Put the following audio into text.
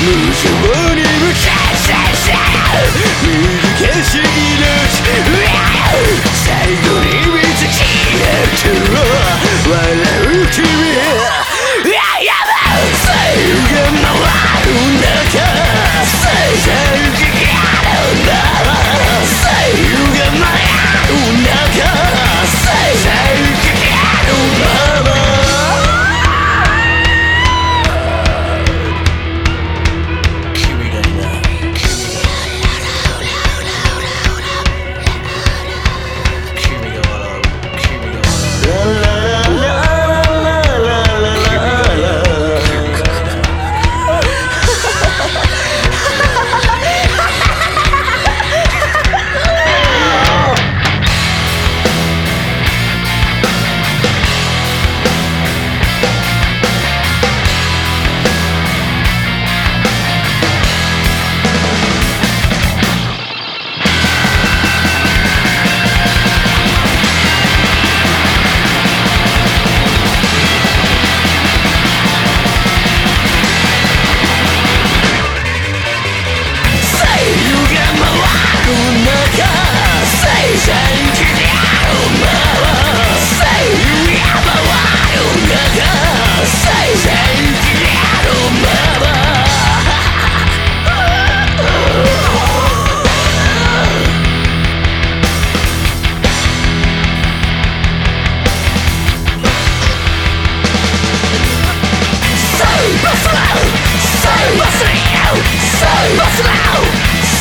無情に無関心さ見る景色に